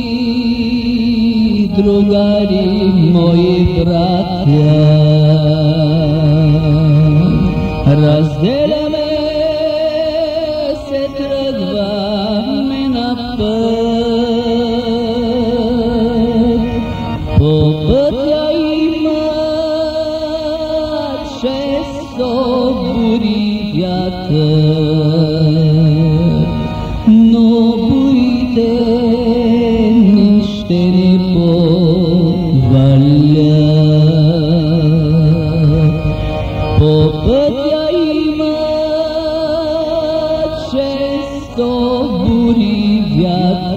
Приятели, другари, мои братья, раздели на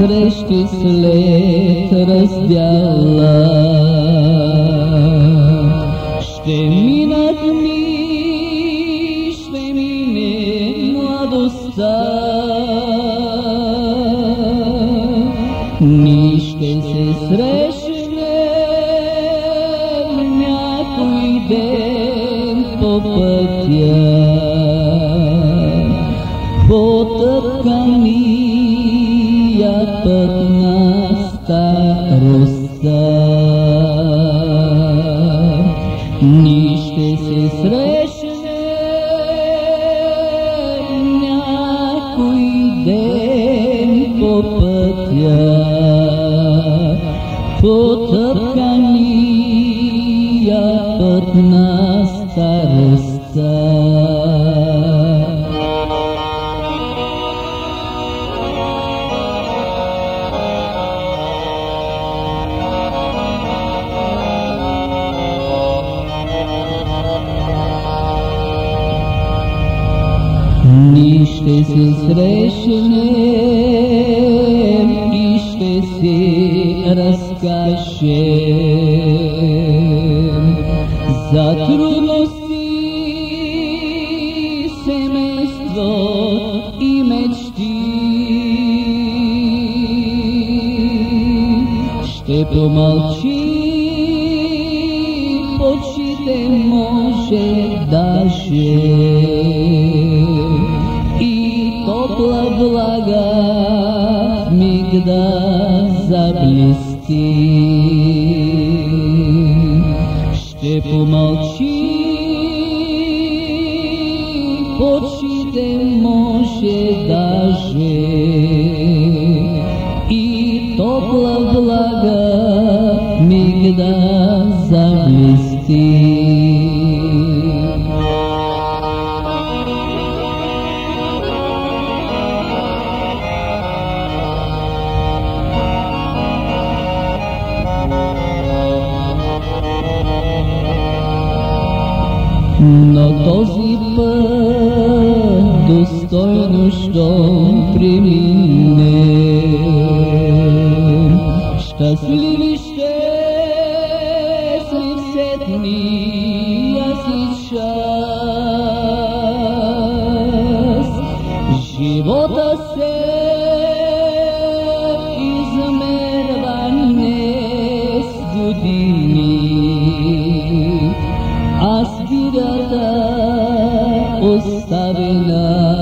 срещи след раздяла. Ще минат дни, ще мине младостта. Ние ще се срещнем някой ден по пътя потъпкания път на старостта. Ние ще се срещнем някой ден по пътя, потъпкания път на старостта. Ще се срещнем и ще си разкажем за трудности, семейство и мечти. Ще помълчи, почите може даже топла влага миг да заблести. Ще помълчи, почите може даже и топла влага в миг да заблести. Но този път достойно щом преминем, щастливи ще сме все си час. Живота се измерва не с години, а gerdek ustabilir.